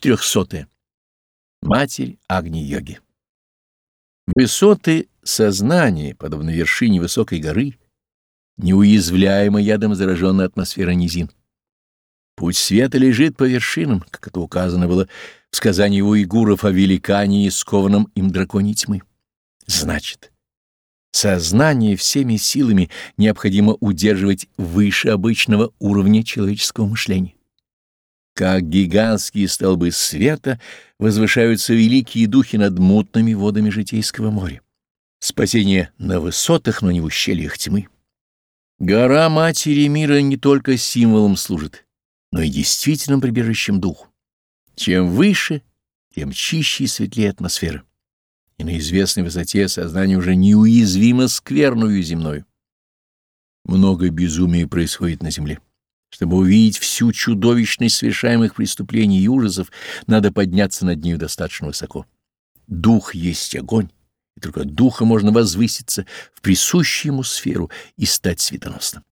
Четырехсотое. Матерь Агни-йоги. Высоты сознания, подобно вершине высокой горы, неуязвляема ядом зараженная атмосфера низин. Путь света лежит по вершинам, как это указано было в сказании уйгуров о великане, скованном им драконе тьмы. Значит, сознание всеми силами необходимо удерживать выше обычного уровня человеческого мышления. Как гигантские столбы света возвышаются великие духи над мутными водами житейского моря. Спасение на высотах, но не в ущельях тьмы. Гора Матери Мира не только символом служит, но и действительным прибежищем духу. Чем выше, тем чище и светлее атмосфера. И на известной высоте сознание уже неуязвимо скверную земною. Много безумия происходит на земле. Чтобы увидеть всю чудовищность совершаемых преступлений и ужасов, надо подняться над нею достаточно высоко. Дух есть огонь, и только духа можно возвыситься в присущую ему сферу и стать светоносным.